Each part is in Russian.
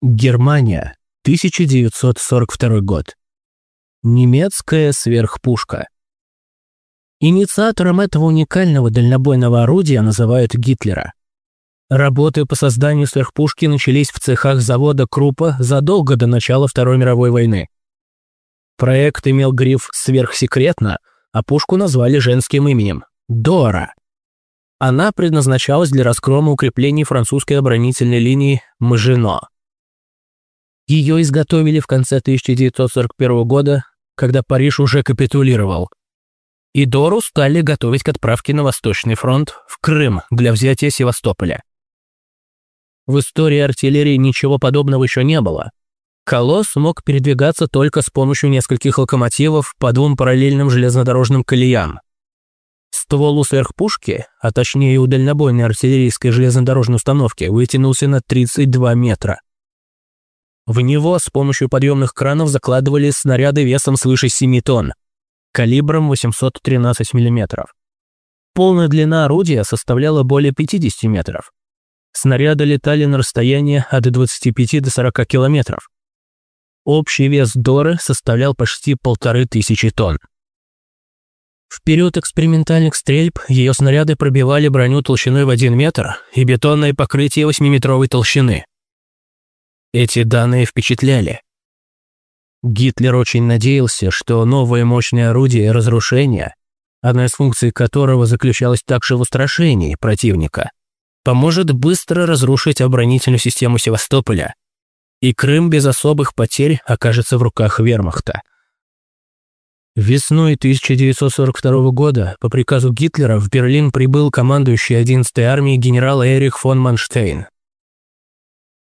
Германия, 1942 год. Немецкая сверхпушка. Инициатором этого уникального дальнобойного орудия называют Гитлера. Работы по созданию сверхпушки начались в цехах завода Крупа задолго до начала Второй мировой войны. Проект имел гриф «сверхсекретно», а пушку назвали женским именем – Дора. Она предназначалась для раскрома укреплений французской оборонительной линии Мажино. Ее изготовили в конце 1941 года, когда Париж уже капитулировал. И Дору стали готовить к отправке на Восточный фронт в Крым для взятия Севастополя. В истории артиллерии ничего подобного еще не было. Колосс мог передвигаться только с помощью нескольких локомотивов по двум параллельным железнодорожным колеям. Ствол у сверхпушки, а точнее у дальнобойной артиллерийской железнодорожной установки, вытянулся на 32 метра. В него с помощью подъемных кранов закладывали снаряды весом свыше 7 тонн, калибром 813 мм. Полная длина орудия составляла более 50 метров. Снаряды летали на расстояние от 25 до 40 километров. Общий вес Доры составлял почти полторы тысячи тонн. В период экспериментальных стрельб ее снаряды пробивали броню толщиной в 1 метр и бетонное покрытие 8-метровой толщины. Эти данные впечатляли. Гитлер очень надеялся, что новое мощное орудие разрушения, одна из функций которого заключалась также в устрашении противника, поможет быстро разрушить оборонительную систему Севастополя, и Крым без особых потерь окажется в руках вермахта. Весной 1942 года по приказу Гитлера в Берлин прибыл командующий 11-й армией генерал Эрих фон Манштейн.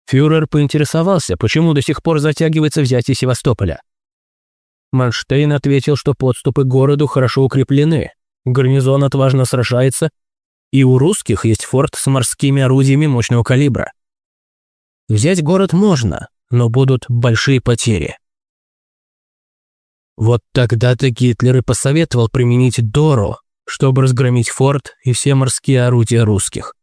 Фюрер поинтересовался, почему до сих пор затягивается взятие Севастополя. Манштейн ответил, что подступы к городу хорошо укреплены, гарнизон отважно сражается, и у русских есть форт с морскими орудиями мощного калибра. Взять город можно, но будут большие потери. Вот тогда-то Гитлер и посоветовал применить Дору, чтобы разгромить форт и все морские орудия русских.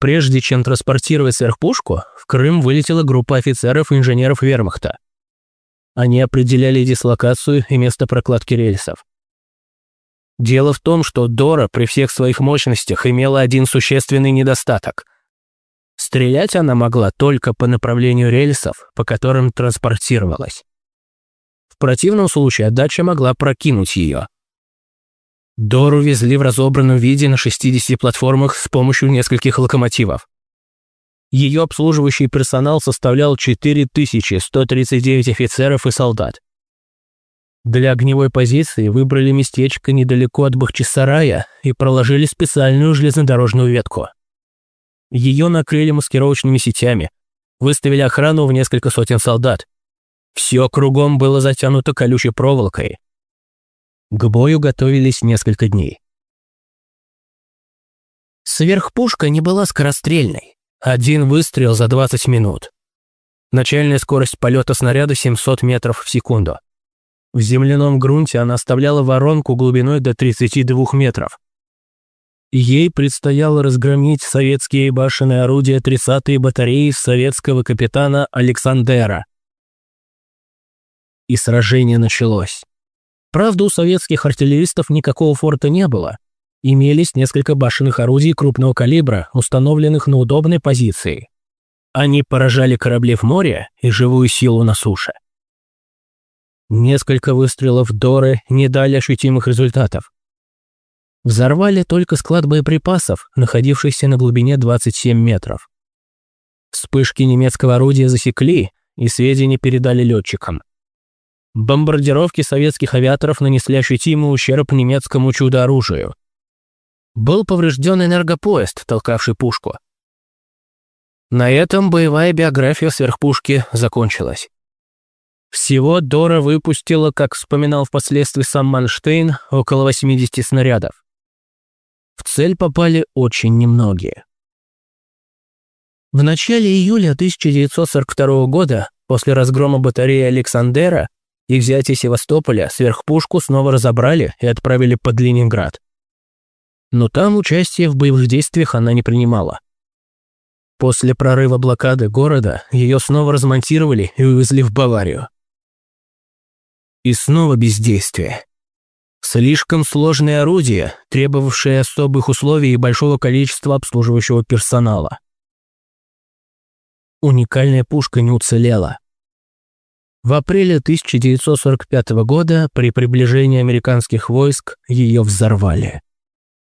Прежде чем транспортировать сверхпушку, в Крым вылетела группа офицеров и инженеров вермахта. Они определяли дислокацию и место прокладки рельсов. Дело в том, что Дора при всех своих мощностях имела один существенный недостаток. Стрелять она могла только по направлению рельсов, по которым транспортировалась. В противном случае отдача могла прокинуть ее – Дору везли в разобранном виде на 60 платформах с помощью нескольких локомотивов. Ее обслуживающий персонал составлял 4139 офицеров и солдат. Для огневой позиции выбрали местечко недалеко от Бахчисарая и проложили специальную железнодорожную ветку. Ее накрыли маскировочными сетями, выставили охрану в несколько сотен солдат. Все кругом было затянуто колючей проволокой, к бою готовились несколько дней. Сверхпушка не была скорострельной. Один выстрел за 20 минут. Начальная скорость полета снаряда 700 метров в секунду. В земляном грунте она оставляла воронку глубиной до 32 метров. Ей предстояло разгромить советские башенные орудия 30-й батареи советского капитана Александера. И сражение началось. Правда, у советских артиллеристов никакого форта не было. Имелись несколько башенных орудий крупного калибра, установленных на удобной позиции. Они поражали корабли в море и живую силу на суше. Несколько выстрелов Доры не дали ощутимых результатов. Взорвали только склад боеприпасов, находившийся на глубине 27 метров. Вспышки немецкого орудия засекли и сведения передали летчикам. Бомбардировки советских авиаторов нанесли ощутимый ущерб немецкому чудо-оружию. Был поврежден энергопоезд, толкавший пушку. На этом боевая биография сверхпушки закончилась. Всего Дора выпустила, как вспоминал впоследствии сам Манштейн, около 80 снарядов. В цель попали очень немногие. В начале июля 1942 года, после разгрома батареи Александера, и взятие Севастополя сверхпушку снова разобрали и отправили под Ленинград. Но там участие в боевых действиях она не принимала. После прорыва блокады города ее снова размонтировали и увезли в Баварию. И снова бездействие. Слишком сложное орудие, требовавшее особых условий и большого количества обслуживающего персонала. Уникальная пушка не уцелела. В апреле 1945 года при приближении американских войск ее взорвали.